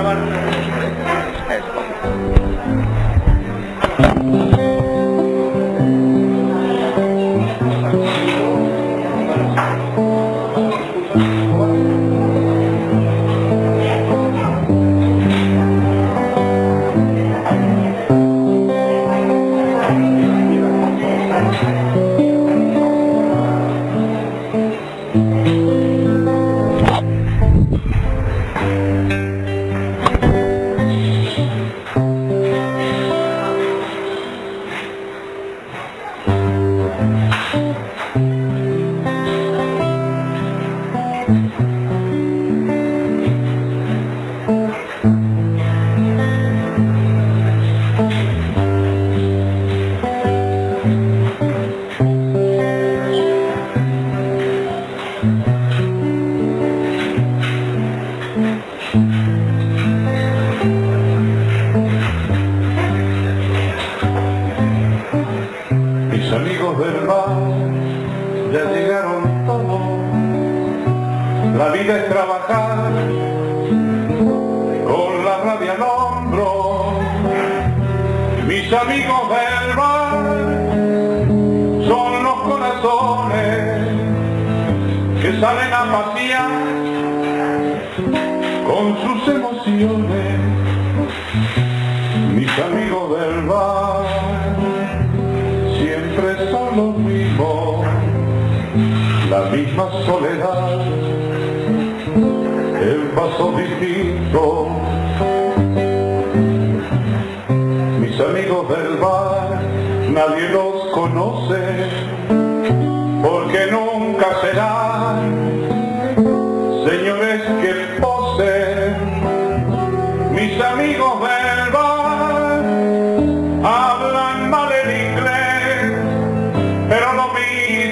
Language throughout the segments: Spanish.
grabar.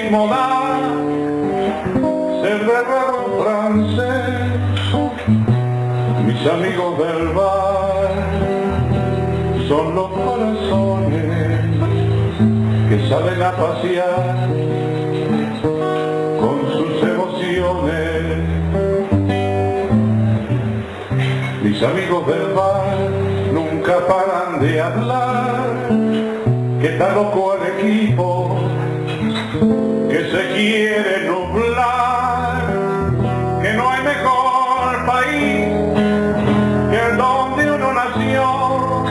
Mola se reveló un francés, mis amigos del bar son los corazones que salen a pasear con sus emociones. Mis amigos del bar nunca paran de hablar, que está loco el equipo que se quiere nublar, que no hay mejor país que el donde uno nació,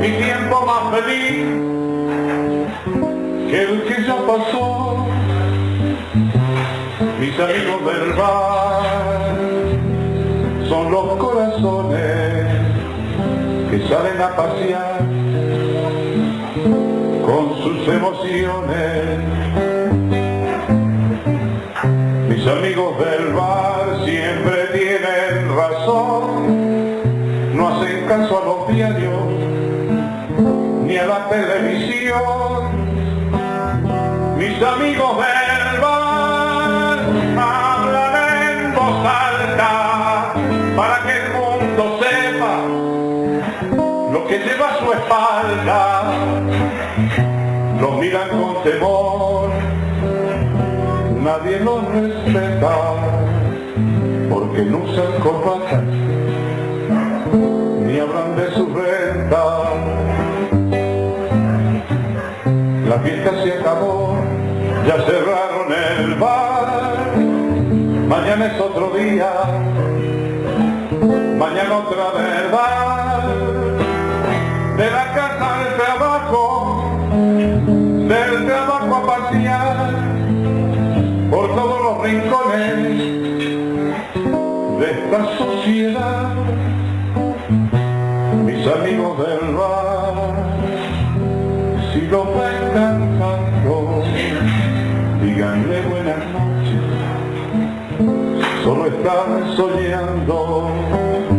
mi tiempo más feliz que el que ya pasó, mis amigos del son los corazones que salen a pasear con sus emociones. Mis amigos del bar siempre tienen razón, no hacen caso a los diarios ni a la televisión. Mis amigos del bar hablan en voz alta para que el mundo sepa lo que lleva a su espalda miran con temor, nadie los respeta, porque no usan corbatas, ni hablan de su renta. La fiesta se acabó, ya cerraron el bar, mañana es otro día, mañana otra verdad. del trabajo a pasear por todos los rincones de esta sociedad, mis amigos del bar, si lo ven cantando, díganle buenas noches, solo están soñando.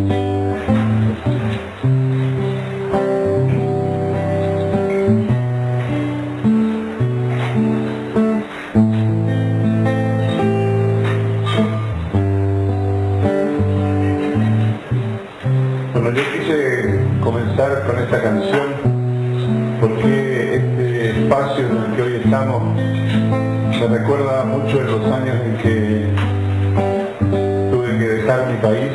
esta canción, porque este espacio en el que hoy estamos me recuerda mucho de los años en que tuve que dejar mi país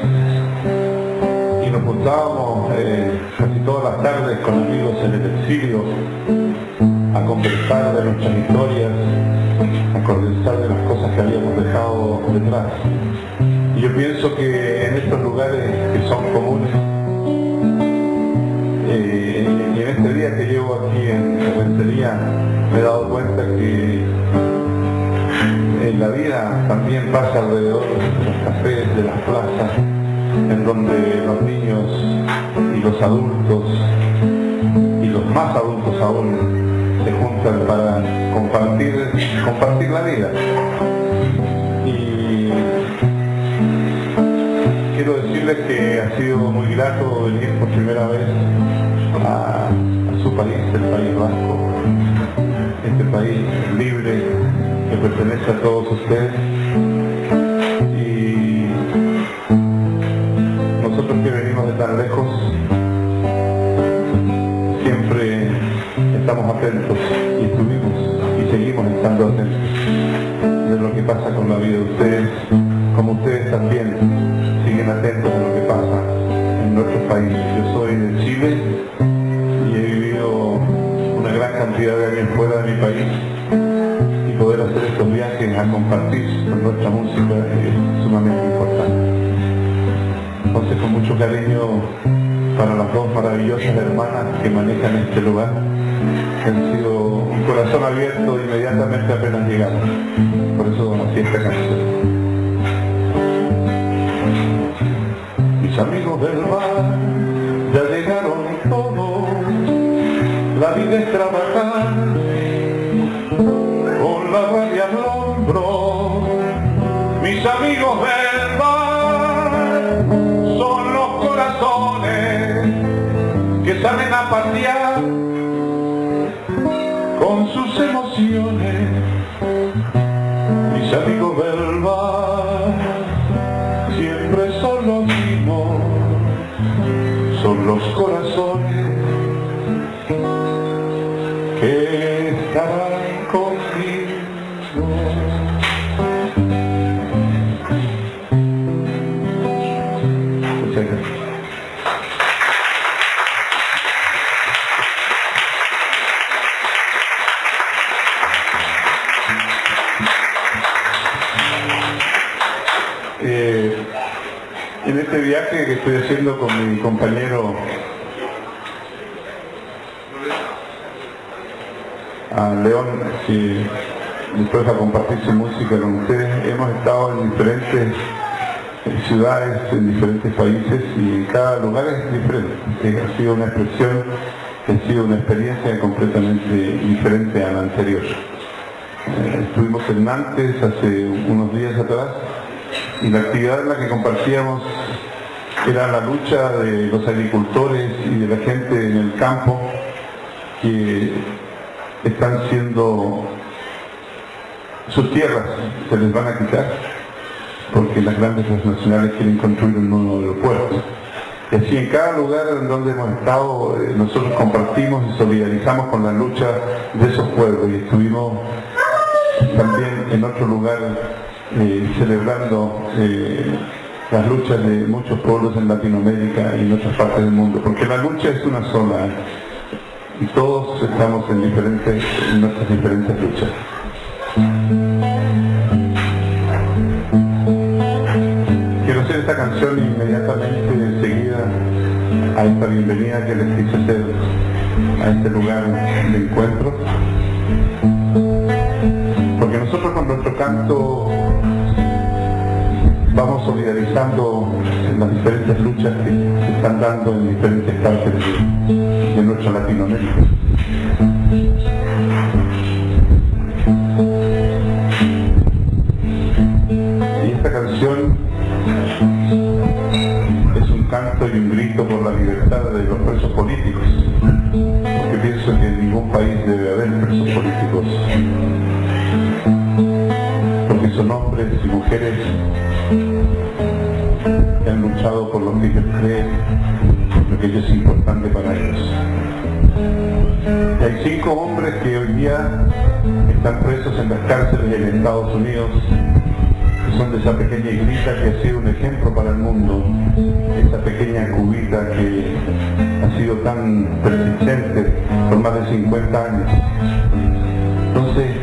y nos juntábamos eh, casi todas las tardes con amigos en el exilio a conversar de nuestras historias, a conversar de las cosas que habíamos dejado detrás. Y yo pienso que en estos lugares que son comunes, y en este día que llevo aquí en Rentería, me he dado cuenta que en la vida también pasa alrededor de los cafés, de las plazas, en donde los niños y los adultos, y los más adultos aún, se juntan para compartir, compartir la vida. Y quiero decirles que ha sido muy grato venir por primera vez a, su país, el País Vasco, este país libre que pertenece a todos ustedes. Y nosotros que venimos de tan lejos, siempre estamos atentos Yo soy de Chile y he vivido una gran cantidad de años fuera de mi país y poder hacer estos viajes a compartir con nuestra música es sumamente importante. Entonces con mucho cariño para las dos maravillosas hermanas que manejan este lugar, que han sido un corazón abierto inmediatamente apenas llegamos. Por eso así esta canción. Mis amigos del mar vida es trabajar con la rabia al hombro. Mis amigos del con mi compañero a León, que después a compartir su música con ustedes, hemos estado en diferentes eh, ciudades, en diferentes países y cada lugar es diferente. Eh, ha sido una expresión, ha sido una experiencia completamente diferente a la anterior. Eh, estuvimos en Nantes hace unos días atrás y la actividad en la que compartíamos era la lucha de los agricultores y de la gente en el campo que están siendo sus tierras se les van a quitar porque las grandes transnacionales quieren construir un nuevo aeropuerto. Y así en cada lugar en donde hemos estado, eh, nosotros compartimos y solidarizamos con la lucha de esos pueblos y estuvimos también en otro lugar eh, celebrando eh, las luchas de muchos pueblos en Latinoamérica y en otras partes del mundo, porque la lucha es una sola y todos estamos en nuestras diferentes luchas. Quiero hacer esta canción inmediatamente enseguida a esta bienvenida que les quise hacer a este lugar de encuentro. Porque nosotros con nuestro canto vamos solidarizando en las diferentes luchas que se están dando en diferentes partes de, nuestra Latinoamérica. Y esta canción es un canto y un grito por la libertad de los presos políticos, porque pienso que en ningún país debe haber presos políticos, son hombres y mujeres que han luchado por lo que ellos creen, lo que es importante para ellos. Hay cinco hombres que hoy día están presos en las cárceles en Estados Unidos que son de esa pequeña islita que ha sido un ejemplo para el mundo, esa pequeña cubita que ha sido tan persistente por más de 50 años. Entonces,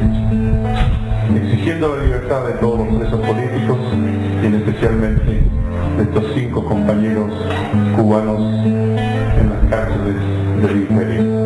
de todos los presos políticos y especialmente de estos cinco compañeros cubanos en las cárceles del imperio.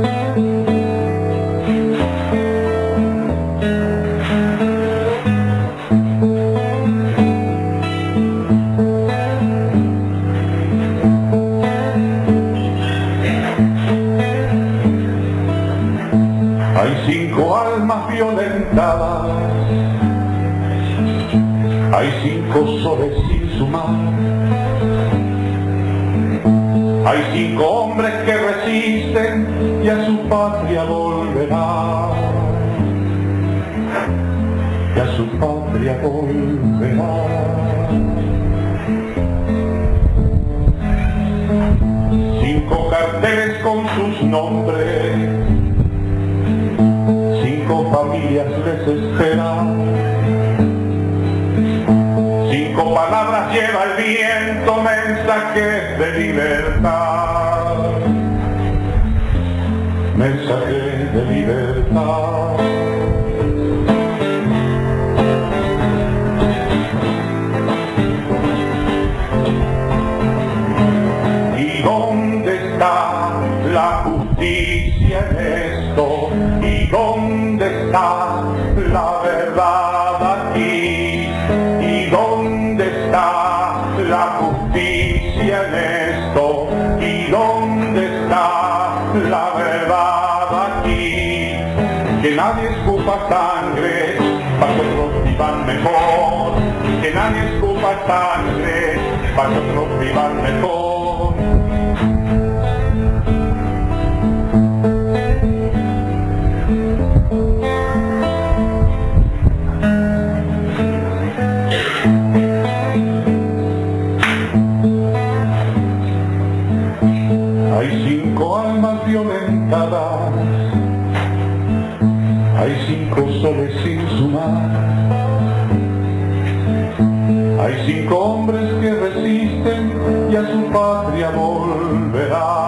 Cinco hombres que resisten y a su patria volverán. Y a su patria volverán. Cinco carteles con sus nombres familias les esperan. Cinco palabras lleva el viento, mensajes de libertad. Mensajes de libertad. Que nadie escupa sangre para que otros y a su patria volverán.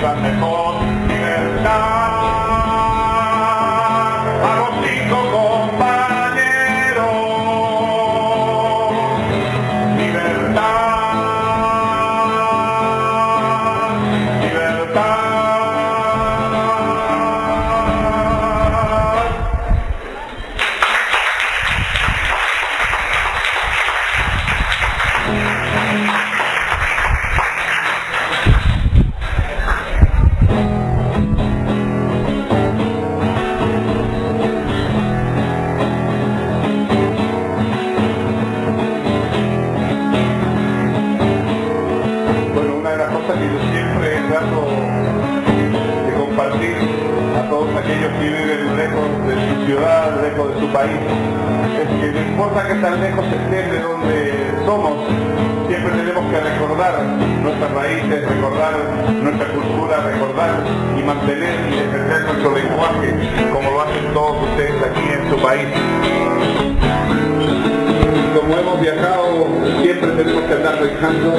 Sangre, para tan lejos estén de donde somos, siempre tenemos que recordar nuestras raíces, recordar nuestra cultura, recordar y mantener y defender nuestro lenguaje, como lo hacen todos ustedes aquí en su país. Como hemos viajado, siempre tenemos que andar viajando.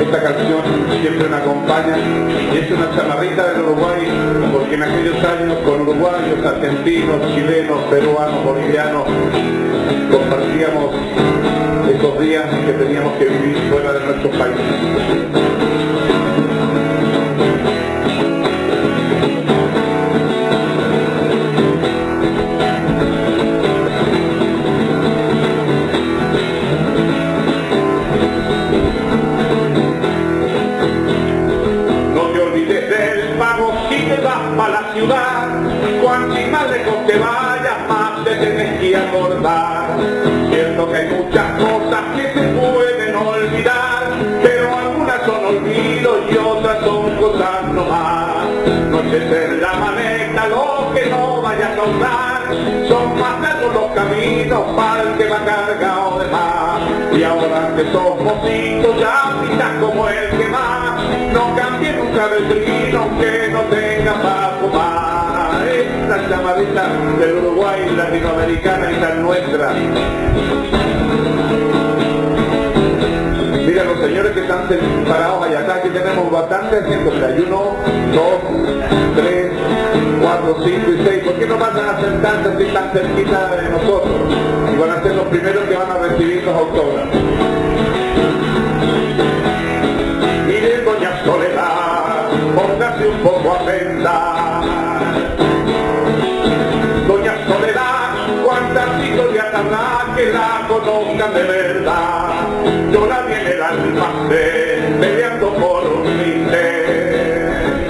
Esta canción siempre me acompaña y es una chamarrita del Uruguay, porque en aquellos años con uruguayos, argentinos, chilenos, peruanos, bolivianos, ciudad, cuanti más lejos te ahora que sos mocito, ya como el que más, no cambie nunca del trino que no tenga para fumar. Esta llamadita del Uruguay latinoamericana y tan nuestra. Mira los señores que están parados allá acá, aquí tenemos bastante hay uno, dos, tres, cuatro, cinco y seis. ¿Por qué no van a sentarse así tan cerquita de nosotros? Y van a ser los primeros que van a recibir los autógrafos. Un poco a pensar. Doña Soledad, cuántas historias habrá que la conozcan de verdad. Yo la vi en el almacén, peleando por un bistec.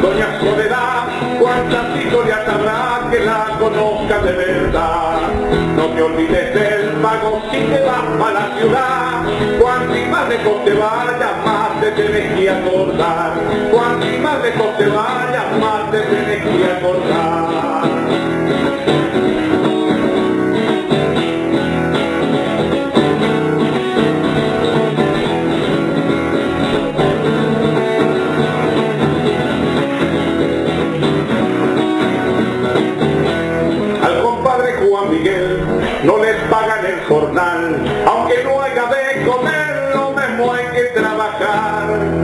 Doña Soledad, cuántas historias habrá que la conozcan de verdad. No te olvides del pago si te vas para la ciudad. Cuanto más lejos te vayas, más te tenés que acordar. Cuanto más lejos te vayas, más te tenés que acordar. Al compadre Juan Miguel no le pagan el jornal, aunque no haya de comer, que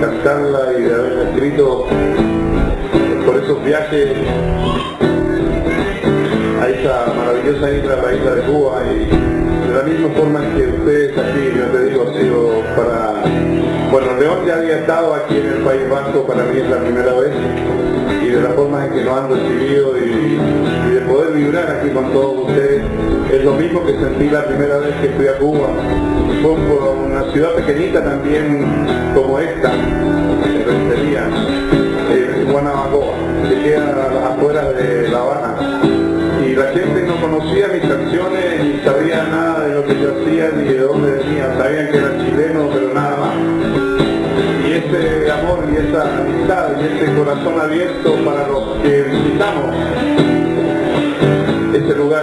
cantarla y de haberla escrito por esos viajes a esa maravillosa isla, la isla de Cuba y de la misma forma que ustedes aquí, yo te digo, ha sido para... Bueno, León ya había estado aquí en el País Vasco, para mí es la primera vez y de la forma en que nos han recibido y, y de poder vibrar aquí con todos ustedes es lo mismo que sentí la primera vez que fui a Cuba. Fue un- una ciudad pequeñita también como esta, en Rentería, en Guanabacoa, que queda a las afueras de La Habana. Y la gente no conocía mis canciones ni sabía nada de lo que yo hacía ni de dónde venía. Sabían que era chileno, pero nada más y ese amor y esa amistad y ese corazón abierto para los que visitamos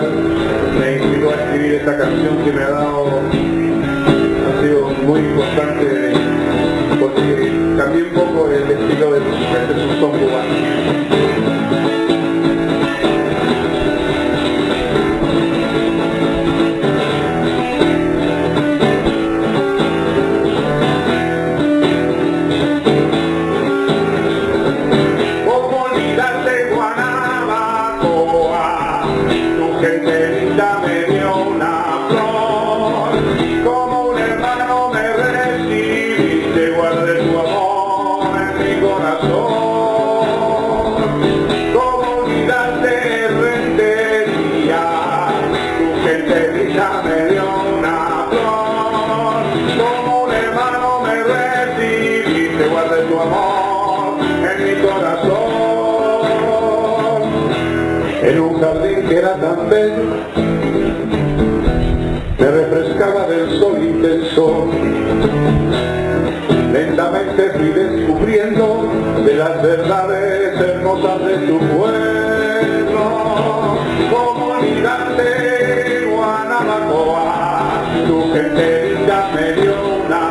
me inspiró a escribir esta canción que me ha dado ha sido muy importante porque cambié un poco el estilo de música este son cubano que era tan bello, me refrescaba del sol intenso, lentamente fui descubriendo de las verdades hermosas de tu pueblo, comunidad de Guanabacoa, tu gente linda me dio una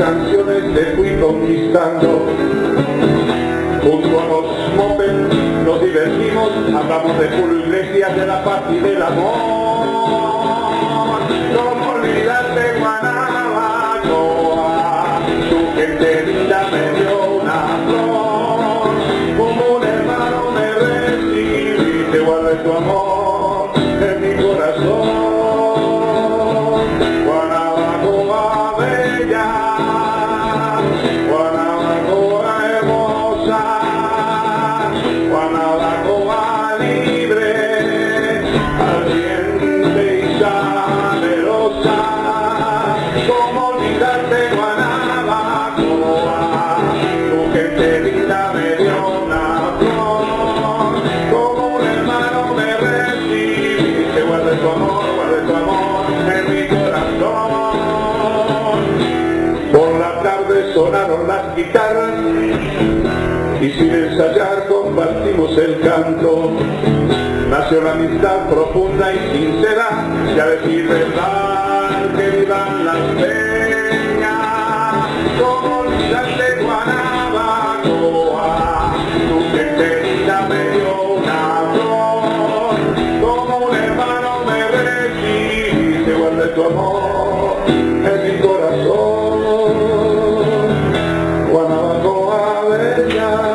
canciones te fui conquistando, junto a los mopes nos divertimos, hablamos de Julio Iglesias, de la paz y del amor. No olvidarte Guanabacoa, tu gente linda me dio una flor, como un hermano me recibiste, guardé tu amor en mi corazón. Las y sin ensayar compartimos el canto. Nació la amistad profunda y sincera, y a decir verdad que vivan las peñas, como olvidarte Guanabacoa, tu gente linda me dio una flor, como un hermano me recibiste, guardé tu amor en mi corazón, Guanabacoa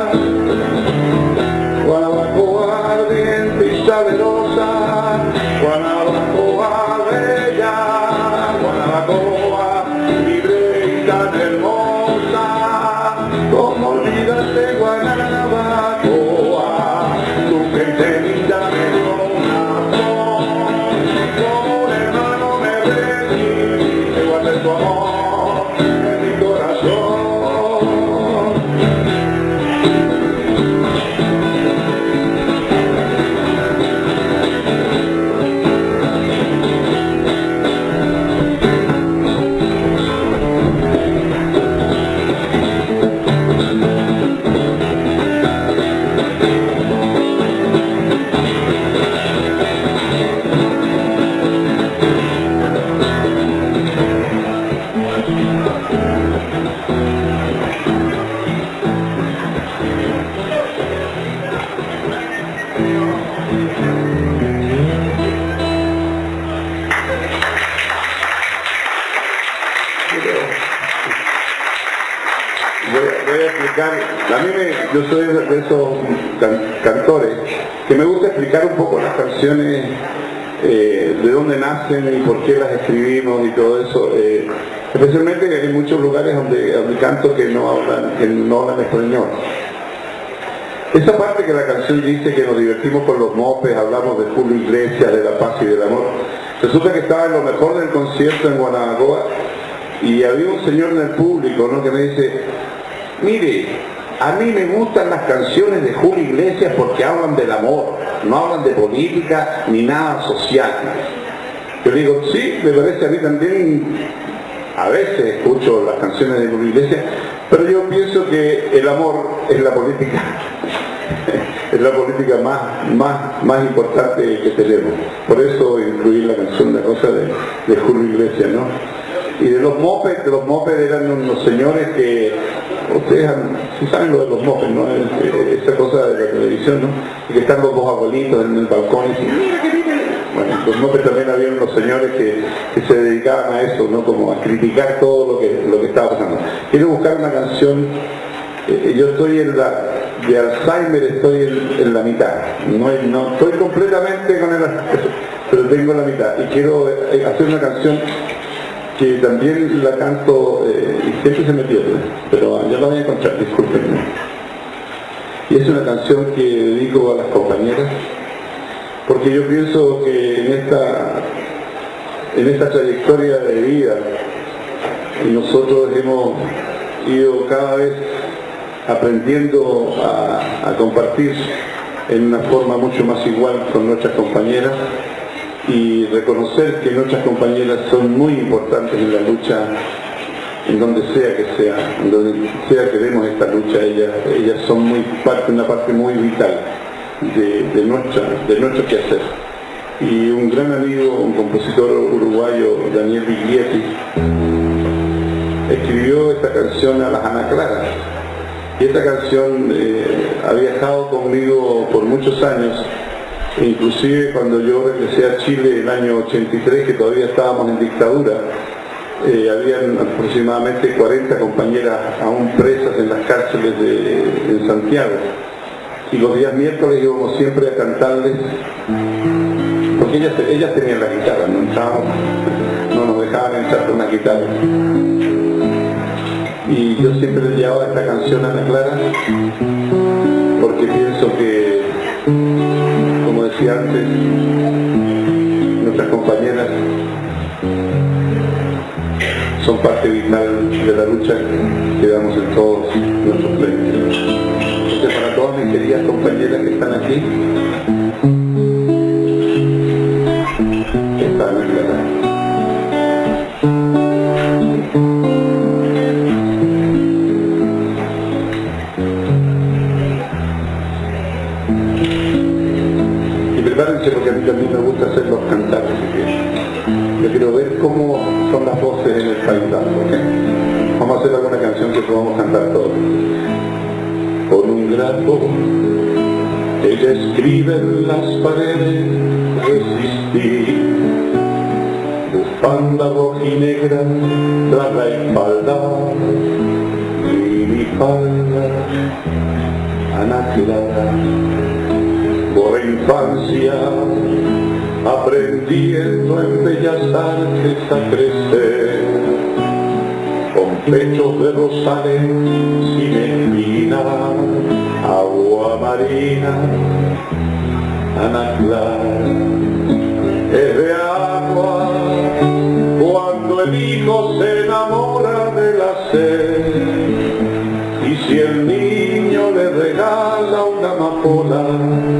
que la canción dice que nos divertimos con los mopes, hablamos de Julio Iglesias, de la paz y del amor. Resulta que estaba en lo mejor del concierto en Guanabacoa y había un señor en el público ¿no? que me dice, mire, a mí me gustan las canciones de Julio Iglesias porque hablan del amor, no hablan de política ni nada social. Yo digo, sí, me parece a mí también, a veces escucho las canciones de Julio Iglesias, pero yo pienso que el amor es la política, es la política más, más, más importante que tenemos. Por eso incluí la canción de Rosa de, de Julio Iglesias, ¿no? Y de los mopes, de los mopes eran unos señores que, ustedes han- sí saben lo de los mopes, ¿no? Es- eh, esa cosa de la televisión, ¿no? Y que están los dos abuelitos en el balcón y. Bueno, los mopes también había unos señores que, que se dedicaban a eso, ¿no? Como a criticar todo lo que, lo que estaba pasando. Quiero buscar una canción, eh, yo estoy en la, de Alzheimer estoy en, la mitad, no, no estoy completamente con el pero tengo la mitad y quiero eh, hacer una canción que también la canto, eh, y siempre se me pierde, pero ya la voy a encontrar, discúlpenme. Y es una canción que dedico a las compañeras, porque yo pienso que en esta, en esta trayectoria de vida, nosotros hemos ido cada vez aprendiendo a, compartir en una forma mucho más igual con nuestras compañeras y reconocer que nuestras compañeras son muy importantes en la lucha, en donde sea que sea, en donde sea que demos esta lucha, ellas, ellas son muy parte, una parte muy vital de, nuestra, de nuestro quehacer. Y un gran amigo, un compositor uruguayo, Daniel Biglietti, escribió esta canción a las Ana Clara. Y esta canción eh, ha viajado conmigo por muchos años Inclusive cuando yo regresé a Chile el año 83, que todavía estábamos en dictadura, eh, habían aproximadamente 40 compañeras aún presas en las cárceles de, Santiago. Y los días miércoles íbamos siempre a cantarles, porque ellas, ellas tenían la guitarra, no no nos dejaban entrar con la guitarra. Y yo siempre les llevaba esta canción a la Clara, porque pienso que decía antes, nuestras compañeras son parte vital de la lucha que damos en todos nuestros frentes. Entonces para todas mis queridas compañeras que están aquí, porque a mí también me gusta hacer los cantares. Yo quiero ver cómo son las voces en el paisaje. Vamos a hacer alguna canción que podamos cantar todos. Con un grato ella escribe en las paredes resistir bufanda rojinegra tras la espalda y mi falda Ana Clara por infancia, aprendiendo en bellas artes a crecer, con pechos de rosales sin espina, agua marina, Ana es de agua cuando el hijo se enamora de la sed, y si el niño le regala una amapola,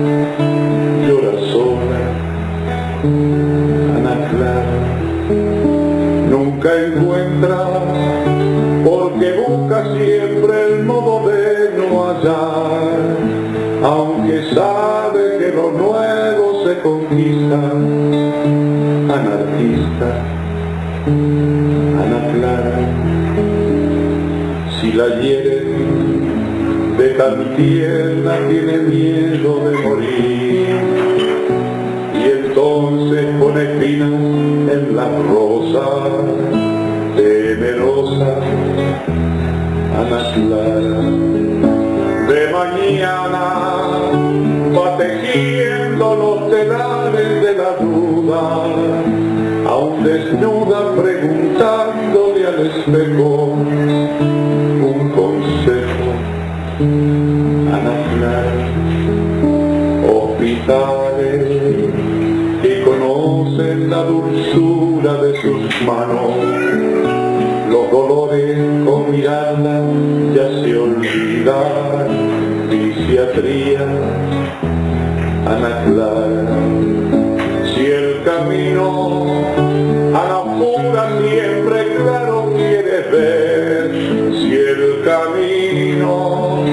conquista, anarquista, Ana Clara, si la hieren de tan tierna tiene miedo de morir. Entonces pone espinas en la rosa temerosa Ana Clara. De mañana va tejiendo los telares de la duda aún desnuda preguntándole al espejo un consejo Ana Clara hospitales conocen la dulzura de sus manos. Los dolores con mirarla ya se olvidan, fisiatría, Ana Clara. Si el camino a la pura siempre claro quieres ver, si el camino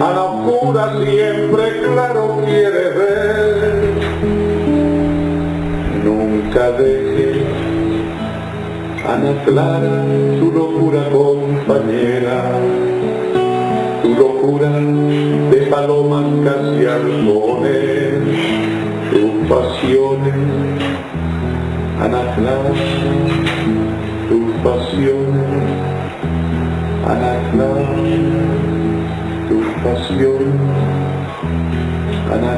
a la pura siempre claro quieres ver, nunca dejes Ana Clara tu locura compañera tu locura de palomas casi halcones tus pasiones Ana Clara tus pasiones Ana Clara tus pasiones Ana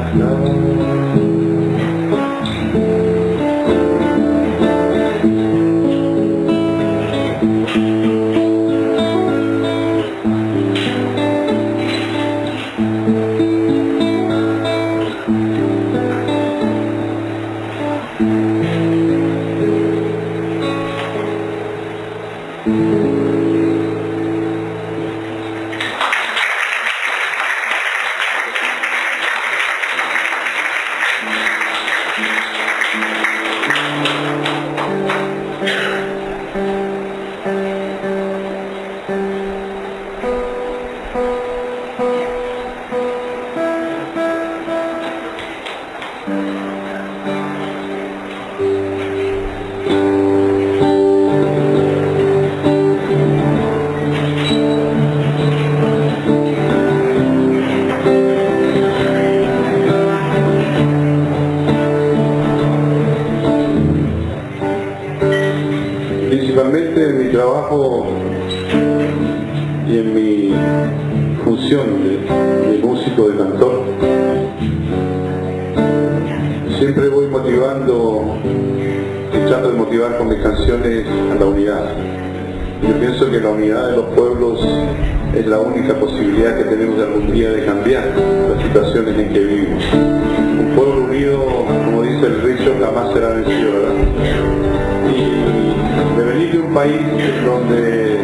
de, músico, de cantor, siempre voy motivando y trato de motivar con mis canciones a la unidad. Yo pienso que la unidad de los pueblos es la única posibilidad que tenemos de algún día de cambiar las situaciones en que vivimos. Un pueblo unido, como dice el dicho, jamás será vencido. Y de venir de un país donde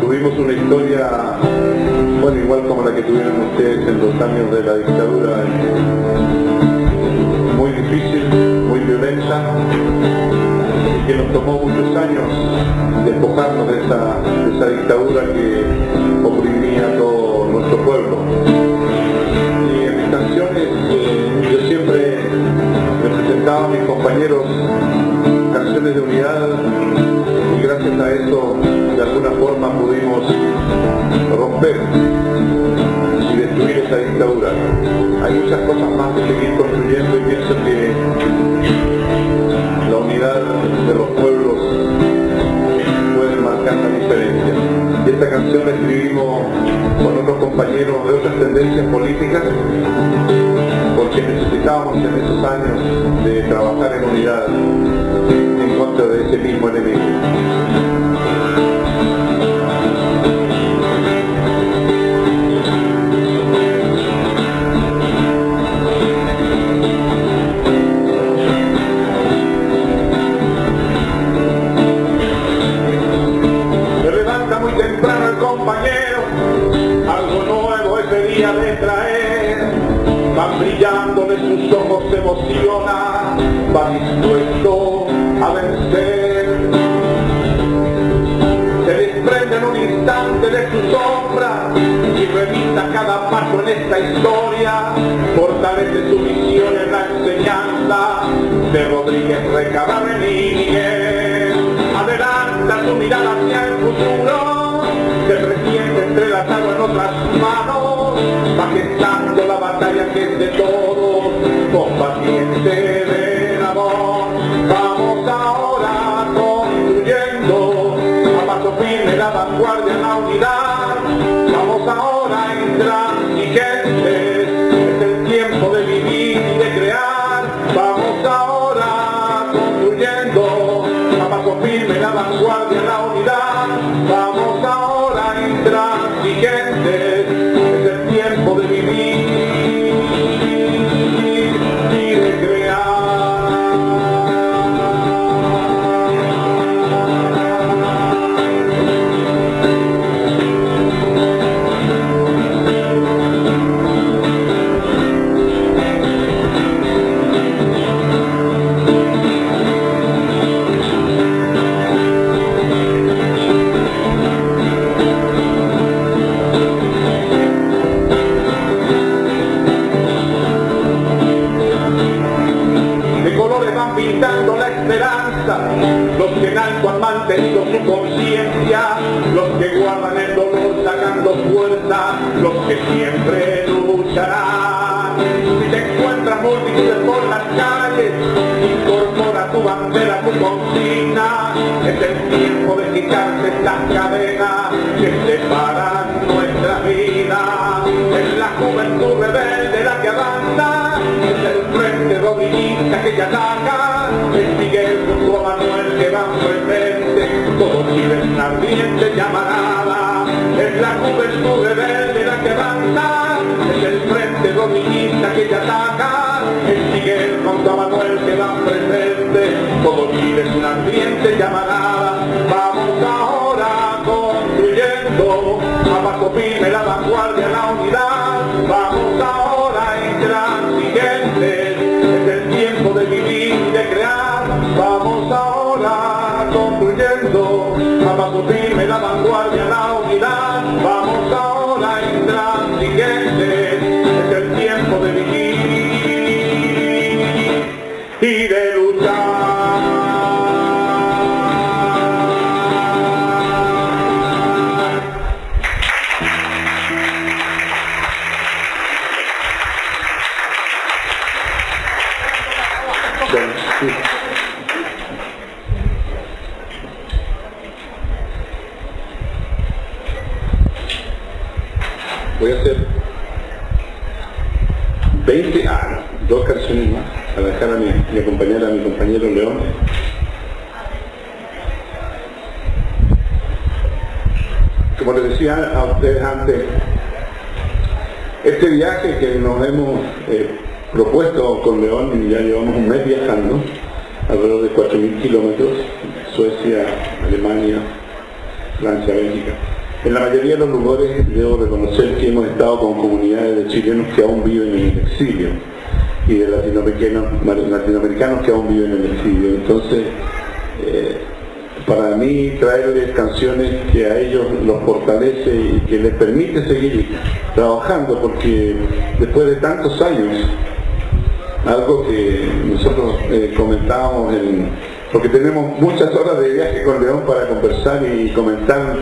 tuvimos una historia, bueno, igual como la que tuvieron ustedes en los años de la dictadura, muy difícil, muy violenta, que nos tomó muchos años despojarnos de esa, de esa dictadura que oprimía a todo nuestro pueblo. Y en mis canciones eh, yo siempre me presentaba a mis compañeros canciones de unidad gracias a eso de alguna forma pudimos romper y destruir esa dictadura. Hay muchas cosas más que seguir construyendo y pienso que la unidad de los pueblos puede marcar la diferencia. Y esta canción la escribimos con compañeros de otras tendencias políticas porque necesitábamos en esos años de trabajar en unidad en contra de ese mismo enemigo. De sus ojos se emociona, va dispuesto a vencer. Se desprende en un instante de su sombra y revisa cada paso en esta historia, fortalece su visión en la enseñanza de Rodríguez Recaba Miguel. Adelanta su mirada hacia el futuro, se presiente entrelazado en otras manos, va gestando la batalla que es de todos combatiente del amor. Vamos ahora construyendo a paso firme la vanguardia en la unidad. Vamos ahora intransigentes, que siempre lucharán. Si te encuentras múltiples por las calles, incorpora tu bandera, tu consigna, es el tiempo de quitarse estas cadenas que separan nuestra vida. Es la juventud rebelde la que avanza, es el frente rodillista que ya ataca, es Miguel a Manuel que van presente, todo Chile es una ardiente llamarada, es la juventud rebelde es el frente dominista que ya ataca, es Miguel a Manuel que van presente, todo Chile es una ardiente llamarada, vamos ahora construyendo, a paso la vanguardia, la unidad, vamos ahora intransigentes, ahora intransigentes, viaje que nos hemos eh, propuesto con León, y ya llevamos un mes viajando, alrededor de 4.000 kilómetros, Suecia, Alemania, Francia, Bélgica. En la mayoría de los lugares debo reconocer que hemos estado con comunidades de chilenos que aún viven en el exilio y de latinoamericanos, que aún viven en el exilio. Entonces, para mí traerles canciones que a ellos los fortalece y que les permite seguir trabajando, porque después de tantos años, algo que nosotros eh, comentábamos en, porque tenemos muchas horas de viaje con León para conversar y comentar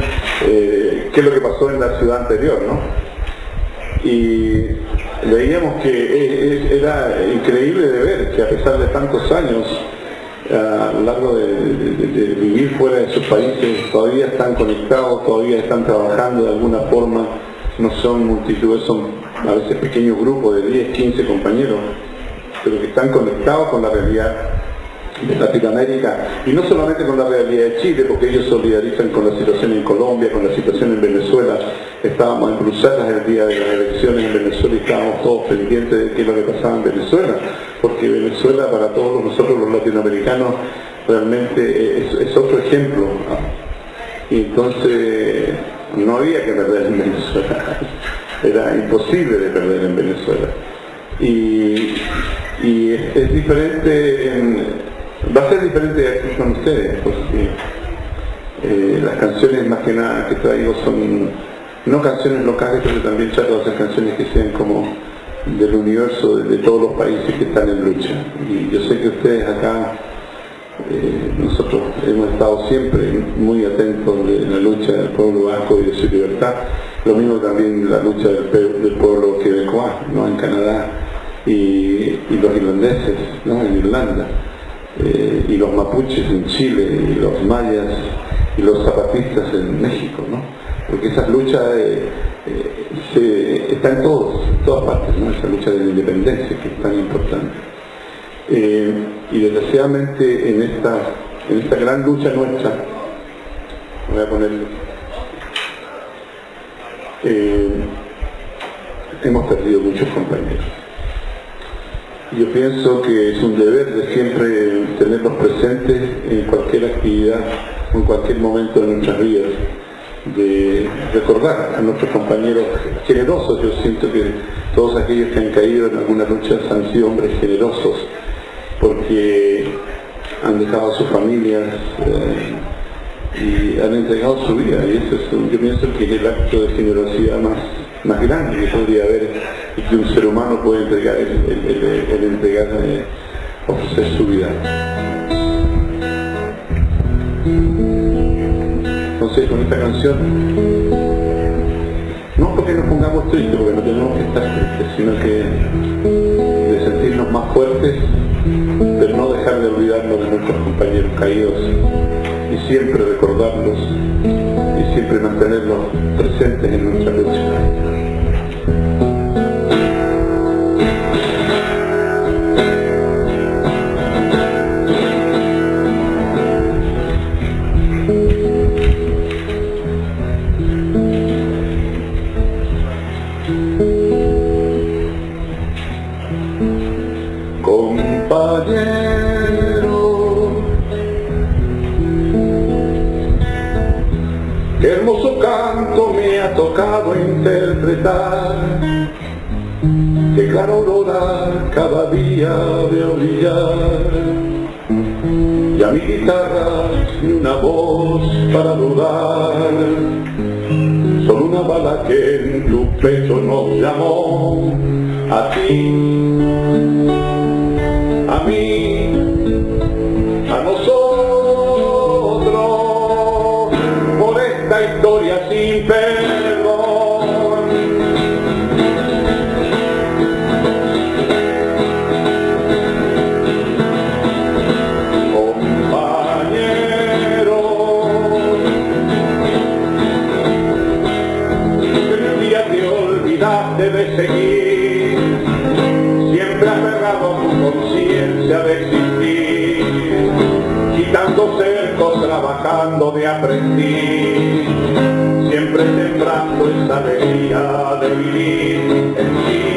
eh, qué es lo que pasó en la ciudad anterior, ¿no? Y veíamos que era increíble de ver que a pesar de tantos años, a lo largo de, vivir fuera de sus países, todavía están conectados, todavía están trabajando de alguna forma, no son multitudes, son a veces pequeños grupos de 10, 15 compañeros, pero que están conectados con la realidad de Latinoamérica y no solamente con la realidad de Chile, porque ellos solidarizan con la situación en Colombia, con la situación en Venezuela. Estábamos en Bruselas el día de las elecciones en Venezuela y estábamos todos pendientes de qué es lo que pasaba en Venezuela, porque Venezuela para todos nosotros los latinoamericanos realmente es, otro ejemplo. Y entonces no había que perder en Venezuela, era imposible de perder en Venezuela. Y, es diferente en, Va a ser diferente aquí con ustedes, porque eh, las canciones más que nada que traigo son no canciones locales, pero también trato de hacer canciones que sean como del universo, de, todos los países que están en lucha. Y yo sé que ustedes acá, eh, nosotros hemos estado siempre muy atentos de la lucha del pueblo vasco y de su libertad, lo mismo también la lucha del, pueblo quebecois, ¿no? en Canadá, y, los irlandeses ¿no? en Irlanda. Eh, y los mapuches en Chile, y los mayas, y los zapatistas en México, ¿no? Porque esa lucha eh, eh, está en todos, todas partes, ¿no? Esa lucha de la independencia que es tan importante. y desgraciadamente en esta, en esta gran lucha nuestra, voy a poner hemos perdido muchos compañeros. Yo pienso que es un deber de siempre tenerlos presentes en cualquier actividad en cualquier momento de nuestras vidas, de recordar a nuestros compañeros generosos. Yo siento que todos aquellos que han caído en alguna lucha han sido hombres generosos, porque han dejado a sus familias eh, y han entregado su vida. Y eso es, yo pienso que es el acto de generosidad más, más grande que podría haber y que un ser humano puede entregar, el, entregar, eh, ofrecer su vida. Entonces con esta canción, no porque nos pongamos tristes, porque no tenemos que estar tristes, sino que de sentirnos más fuertes, pero no dejar de olvidarnos de nuestros compañeros caídos y siempre recordarlos y siempre mantenerlos presentes en nuestra lucha. Día veo brillar. Y a mi guitarra una voz para dudar. Solo una bala que en tu pecho nos llamó a ti aprendiz, siempre sembrando esa alegría de vivir en ti,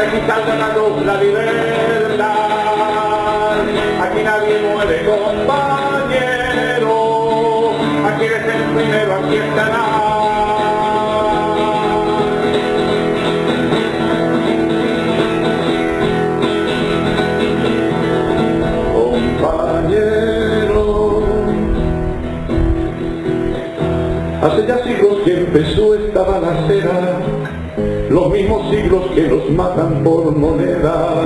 de aquí salga la luz, la libertad, aquí nadie muere compañero, aquí eres el primero, aquí estará. Compañero, hace ya siglos que empezó esta balacera, los mismos siglos que nos matan por moneda,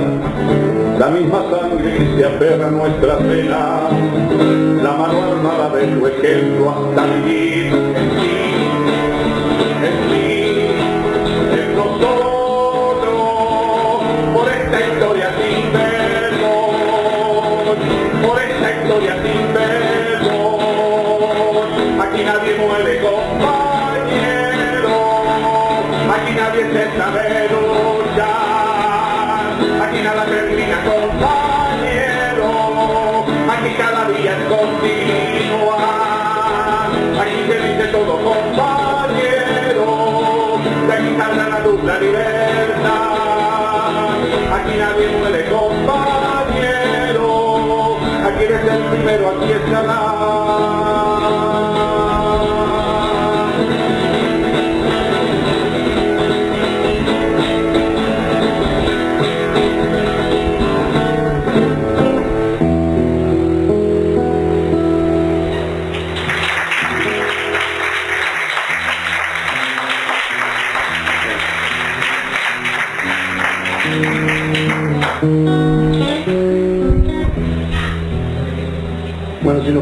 la misma sangre que se aferra a nuestra pena, la mano armada de tu ejemplo hasta vivir. En ti, en ti, en nosotros, por esta historia sin perdón, por esta historia sin perdón, aquí nadie muere compañero, sabe luchar, aquí nada termina compañero, aquí cada día es continuar, aquí se dice todo compañero, de aquí saldrá la luz, la libertad, aquí nadie muere compañero, aquí eres el primero, aquí estará.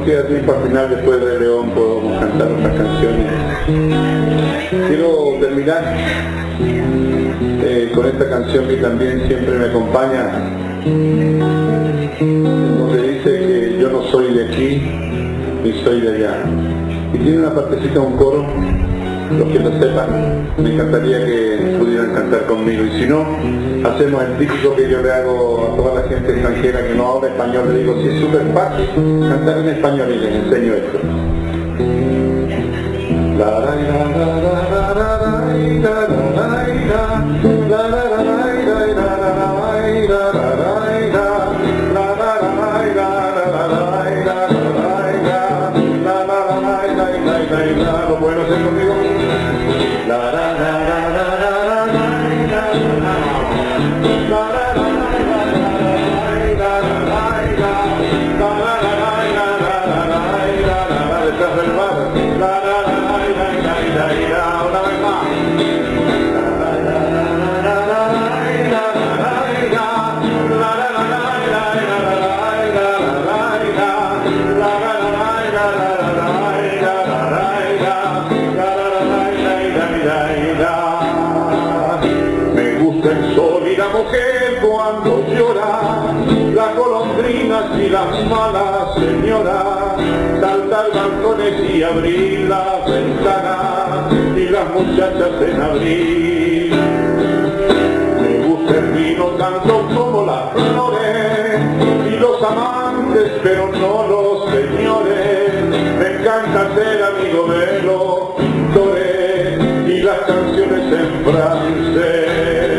Queda tiempo al final, después de León, podemos cantar otras canciones. Quiero terminar eh, con esta canción que también siempre me acompaña, donde dice que yo no soy de aquí, ni soy de allá. Y tiene una partecita, un coro, los que lo sepan, me encantaría que pudieran cantar conmigo. Y si no, hacemos el típico que yo le hago a toda la gente extranjera que no habla español, le digo, si es súper fácil cantar en español y les enseño esto. Y abrir las ventanas y las muchachas en abril. Me gusta el vino tanto como las flores y los amantes, pero no los señores. Me encanta ser amigo de los pintores y las canciones en francés.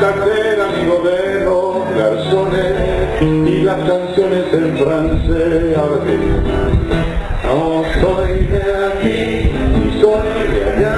Ser amigo de los garzones y las canciones en francés. No soy de aquí y soy de allá,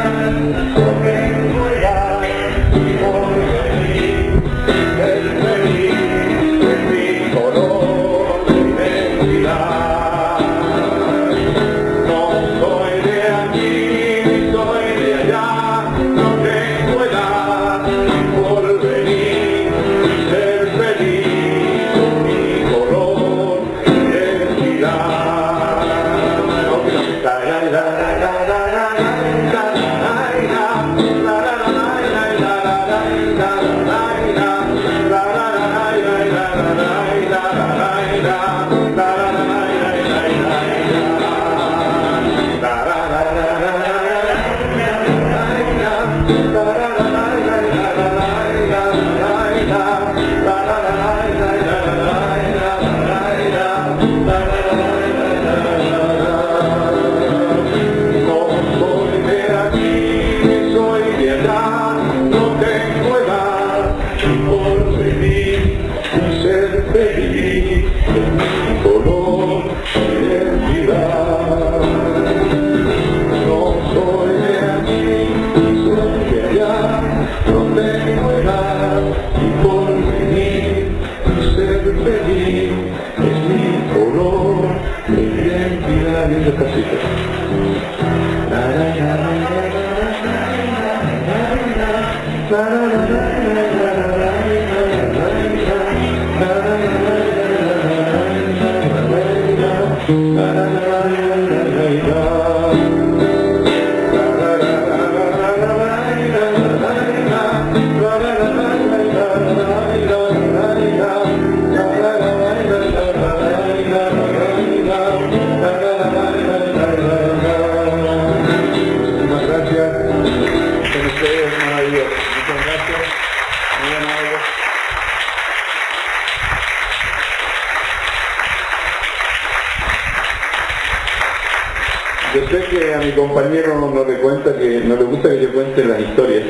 no le cuenta que no le gusta que yo cuente las historias,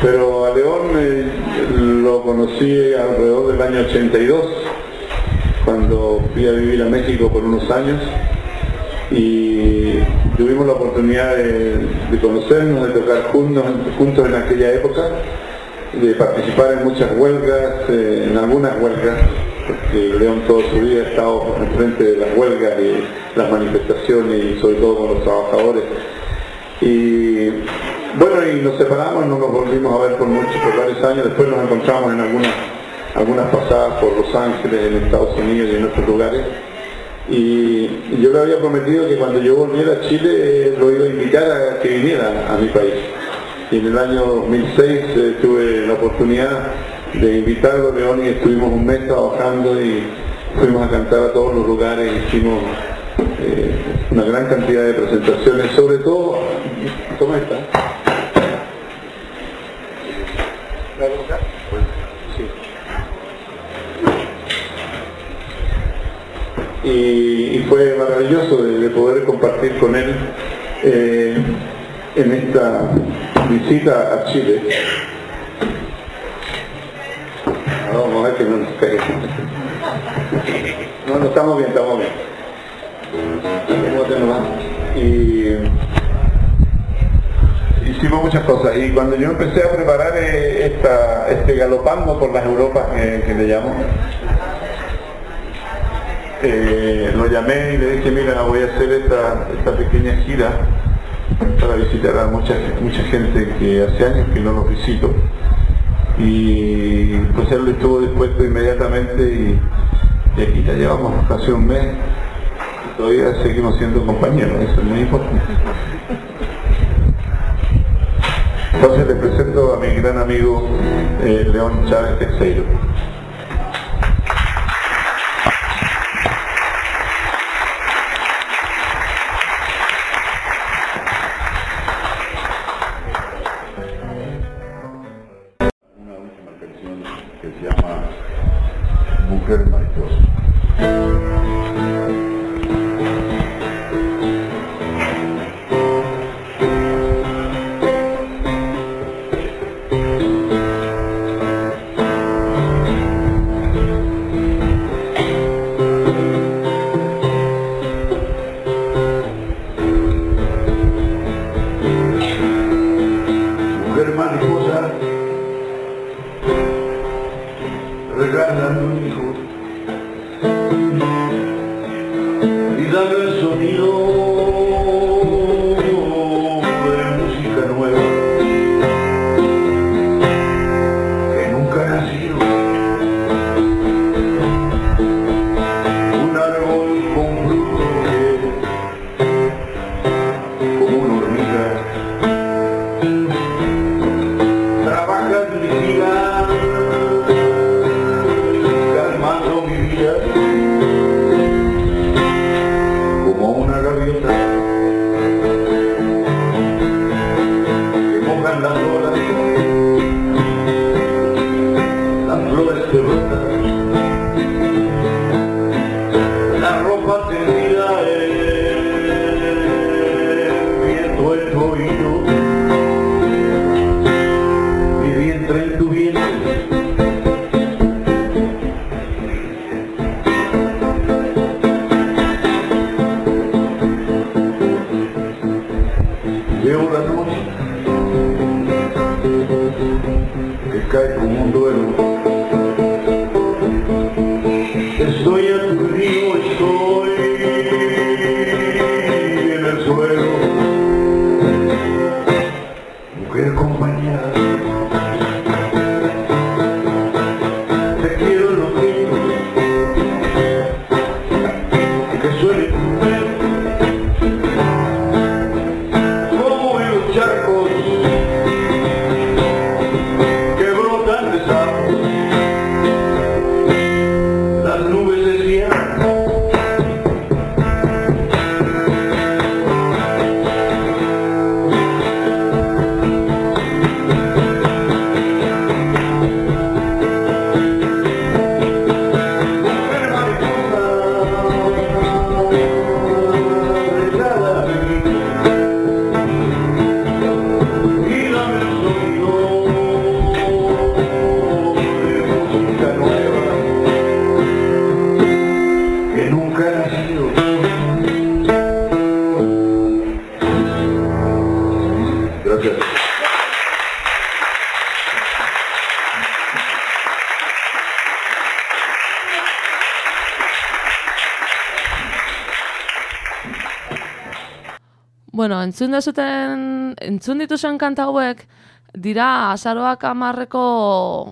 pero a León eh, lo conocí alrededor del año 82, cuando fui a vivir a México por unos años y tuvimos la oportunidad de, conocernos, de tocar juntos, juntos en aquella época, de participar en muchas huelgas, eh, en algunas huelgas, porque León toda su vida ha estado en frente de las huelgas y las manifestaciones y sobre todo con los trabajadores. Y bueno, y nos separamos, no nos volvimos a ver por muchos, por varios años, después nos encontramos en algunas, algunas pasadas por Los Ángeles, en Estados Unidos y en otros lugares. Y yo le había prometido que cuando yo volviera a Chile lo iba a invitar a que viniera a mi país. Y en el año 2006 eh, tuve la oportunidad de invitarlo a León y estuvimos un mes trabajando y fuimos a cantar a todos los lugares, hicimos eh, una gran cantidad de presentaciones, sobre todo, ¿cómo está? ¿La boca? Sí. y, y fue maravilloso de, de poder compartir con él eh, en esta visita a Chile. Vamos a ver que no nos pegue. No, no estamos bien, estamos bien. Y hicimos muchas cosas. Y cuando yo empecé a preparar eh, esta, este galopando por las Europas eh, que le llamo, eh, lo llamé y le dije, mira, voy a hacer esta, esta pequeña gira para visitar a mucha, mucha gente que hace años que no los visito. Y pues él estuvo dispuesto inmediatamente y, aquí ya llevamos casi un mes todavía seguimos siendo compañeros, eso es muy importante. Entonces le presento a mi gran amigo eh, León Chávez Teixeiro. Entzun dezuten, entzun dituzuen kanta hauek, dira azaroak amarreko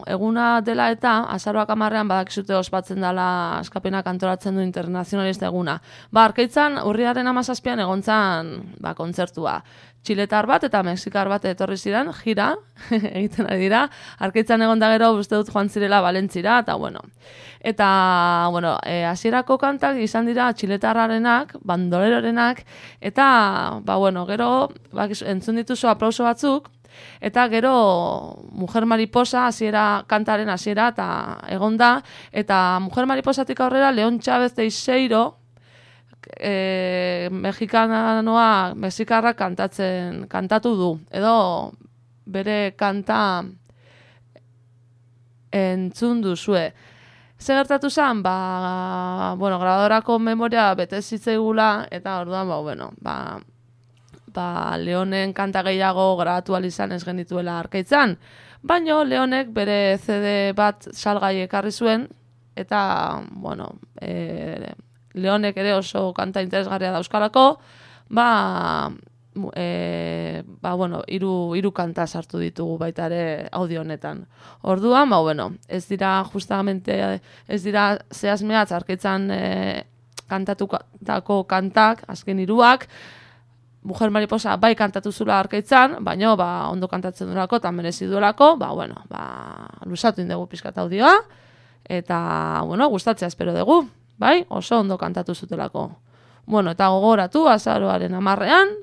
eguna dela eta azaroak amarrean badakizute ospatzen dela askapena kantoratzen du internazionalista eguna. Ba, arkeitzan, urriaren amazazpian egontzan ba, kontzertua txiletar bat eta mexikar bat etorri ziren, jira, egiten ari dira, arkeitzan egon da gero uste dut joan zirela balentzira, eta bueno. Eta, bueno, e, asierako kantak izan dira txiletarrarenak, bandolerorenak, eta, ba, bueno, gero, ba, entzun dituzu aplauso batzuk, Eta gero Mujer Mariposa hasiera kantaren hasiera eta egonda eta Mujer Mariposatik aurrera Leon Chávez de Iseiro e, mexikanoa, mexikarra kantatzen, kantatu du. Edo bere kanta entzun duzue. Ze gertatu zen, ba, bueno, grabadorako memoria bete zitzaigula, eta orduan, ba, bueno, ba, ba, Leonen kanta gehiago grabatu izan ez genituela arkaitzan. Baina Leonek bere CD bat salgai ekarri zuen, eta, bueno, e, lehonek ere oso kanta interesgarria dauzkalako, ba, e, ba, bueno, iru, iru kanta sartu ditugu baita ere audio honetan. Orduan, ba, bueno, ez dira justamente, ez dira zehaz mehatz arkeitzan e, kantatutako kantak, azken iruak, Mujer Mariposa bai kantatu zula arkaitzan, baina ba, ondo kantatzen durako eta merezi duelako, ba, bueno, ba, lusatu indegu pizkat audioa, eta, bueno, gustatzea espero dugu bai? Oso ondo kantatu zutelako. Bueno, eta gogoratu, azaroaren amarrean,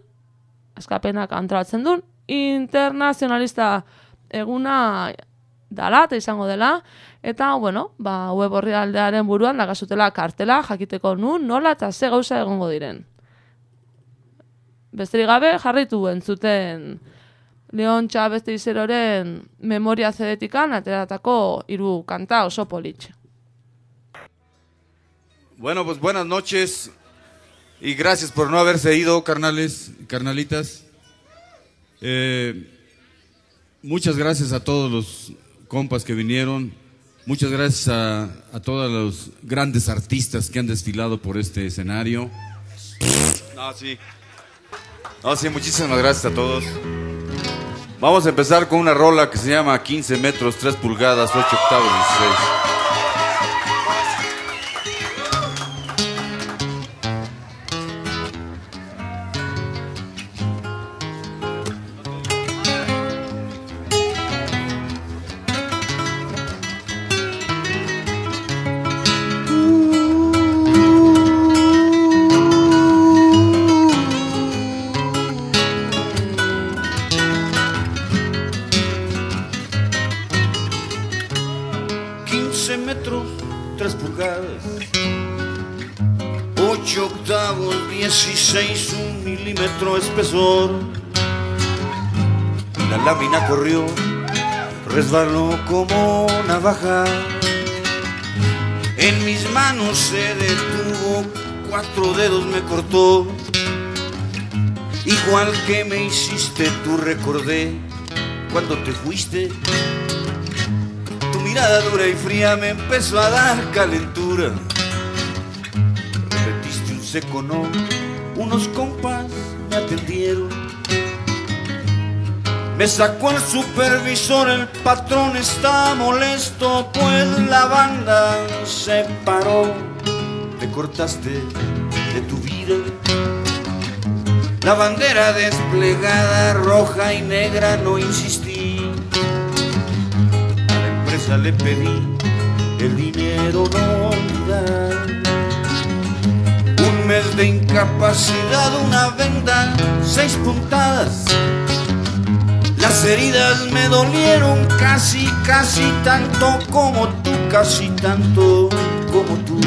askapenak antolatzen duen, internazionalista eguna dala eta izango dela, eta, bueno, ba, web horri aldearen buruan dagasutela kartela, jakiteko nun, nola eta ze gauza egongo diren. Besterik gabe, jarritu entzuten Leon Txabeste izeroren memoria zedetikan ateratako hiru kanta oso politxe. Bueno, pues buenas noches y gracias por no haberse ido, carnales y carnalitas. Eh, muchas gracias a todos los compas que vinieron. Muchas gracias a, a todos los grandes artistas que han desfilado por este escenario. No, sí. No, sí, muchísimas gracias a todos. Vamos a empezar con una rola que se llama 15 metros, 3 pulgadas, 8 octavos, 16. Resbaló como navaja. En mis manos se detuvo, cuatro dedos me cortó. Igual que me hiciste, tú recordé cuando te fuiste mirada dura y fría me empezó a dar calentura. Repetiste un seco no, unos compas me atendieron. Me sacó el supervisor, el patrón está molesto, pues la banda se paró. Te cortaste de tu vida. La bandera desplegada, roja y negra, no insistí le pedí el dinero no olvidar. Un mes de incapacidad, una venda, seis puntadas. Las heridas me dolieron casi, casi tanto como tú, casi tanto como tú.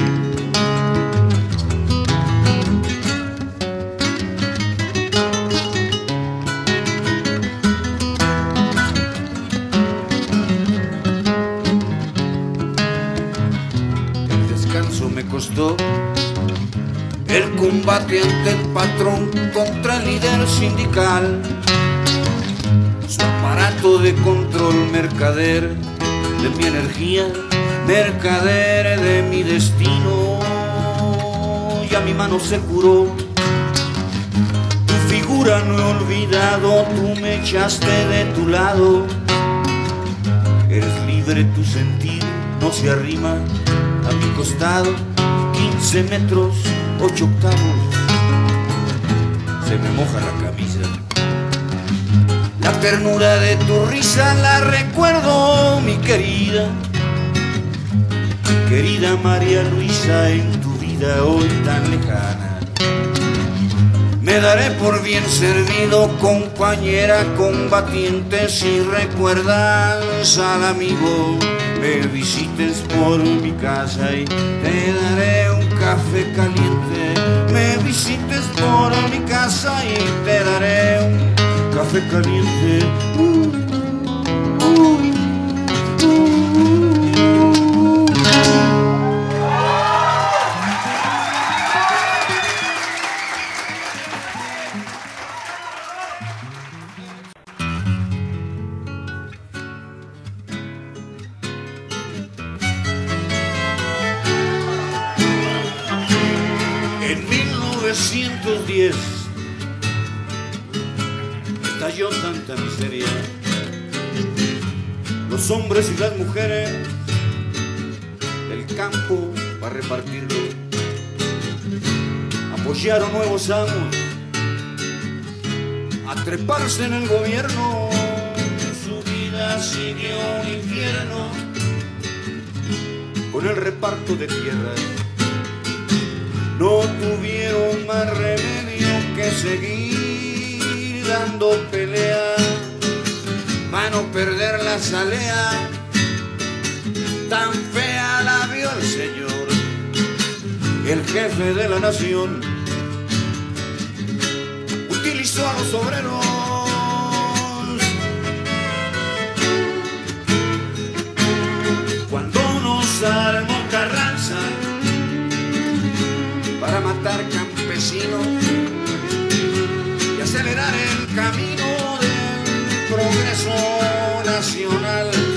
el combate ante el patrón contra el líder sindical. De control mercader de mi energía, mercader de mi destino. Y a mi mano se curó. Tu figura no he olvidado, tú me echaste de tu lado. Eres libre, tu sentir no se arrima a mi costado 15 metros, 8 octavos, se me moja la camisa. La ternura de tu risa la recuerdo, mi querida, querida María Luisa, en tu vida hoy tan lejana. Me daré por bien servido, compañera combatiente, si recuerdas al amigo me visites por mi casa y te daré un café caliente. Me visites por mi casa y te daré un café caliente. Uh, mujeres del campo para repartirlo. Apoyaron nuevos amos a treparse en el gobierno. Su vida siguió un infierno con el reparto de tierras. No tuvieron más remedio que seguir dando pelea para no perder la salea tan fea la vio el señor, el jefe de la nación. Utilizó a los obreros. Cuando nos armó Carranza para matar campesinos y acelerar el camino del progreso nacional.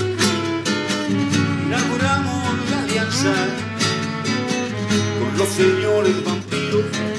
con los señores vampiros.